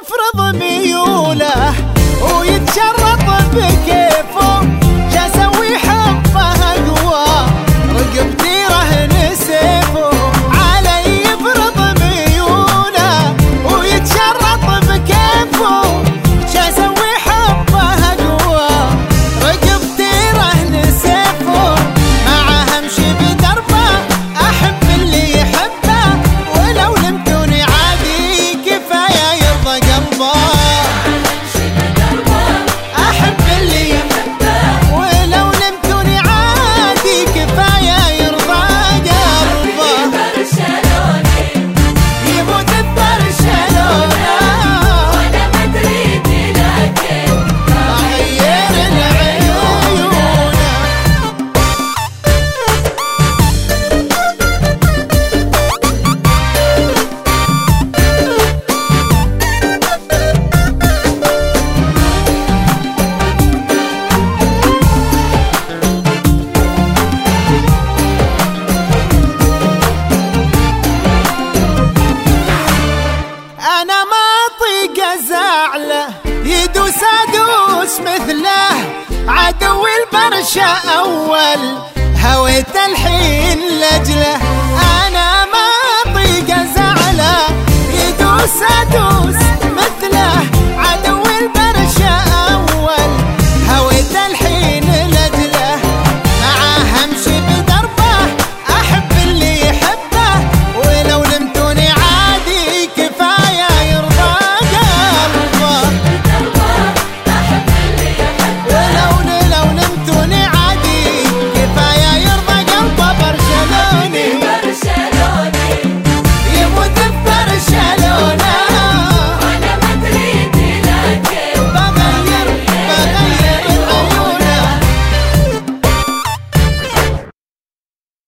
safra do milho مثله. عدو البرشا أول هويت الحين لجله. أنا ما أطيق زعله يدوس أدوس.